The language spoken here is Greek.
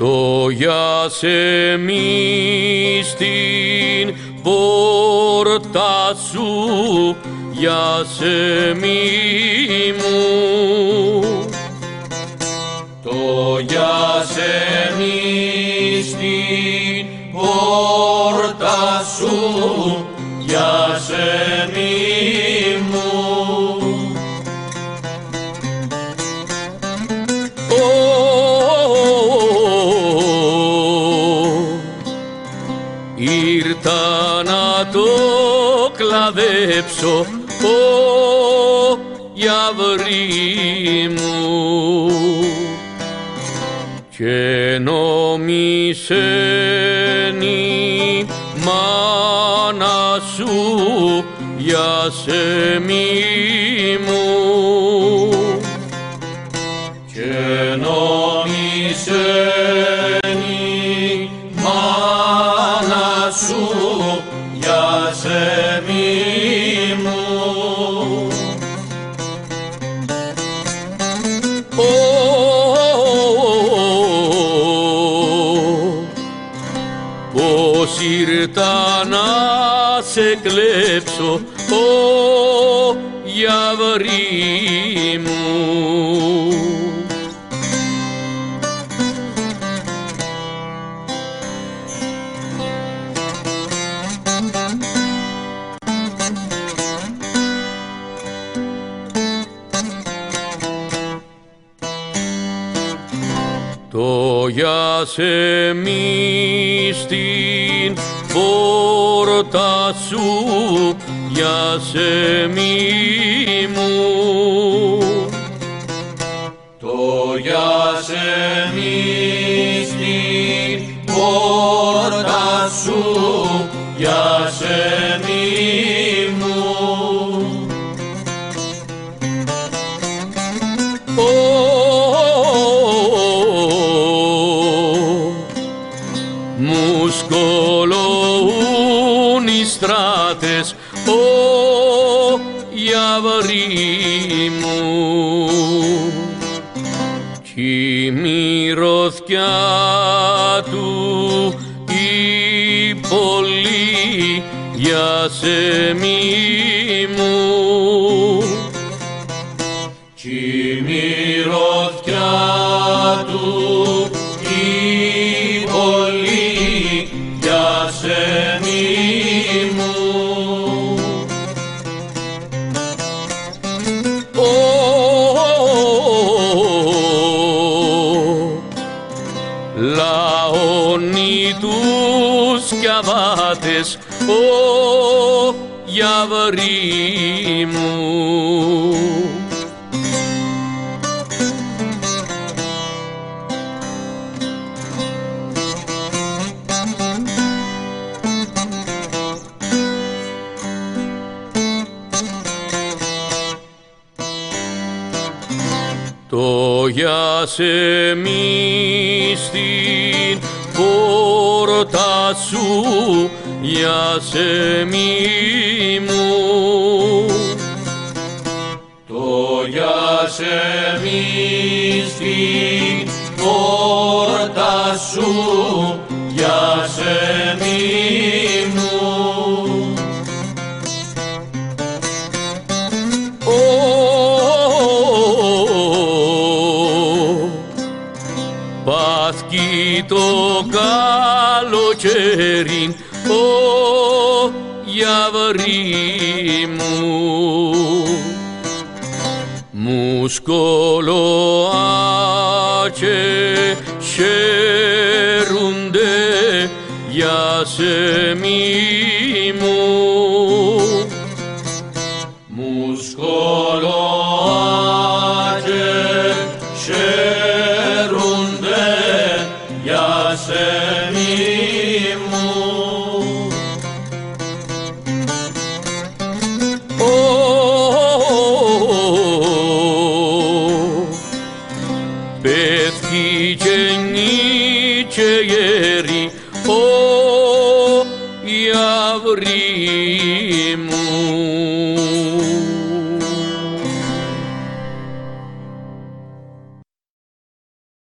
το για σε μη στην πόρτα σου για σε μη μου. Το για σε μη στην πόρτα σου κλαδέψω ο γιαβρί μου και νομίσεν η μάνα σου για σε μη μου. Και νομίσεν Πώς ήρθα να σε κλέψω, ο γιαβρί μου. Το για σε μη στην πόρτα σου για σε μη μου. Το για σε μη στην πόρτα σου για γιαβρί μου. Κι η μυρωδιά του η πολύ για σε μη μου. Κι η μυρωδιά του σκιαβάτες, ο γιαβρί μου. Το για σε μη στην πόρτα σου για σε μη μου. Το για σε μη στην πόρτα σου για σε Πάθκει το καλοκαίρι, ο γιαβρί μου. Μου σκολοάκε χαίρονται για σε μη μου. Μου σκολοάκε Lasemimu oh, oh, oh, Petki O iavri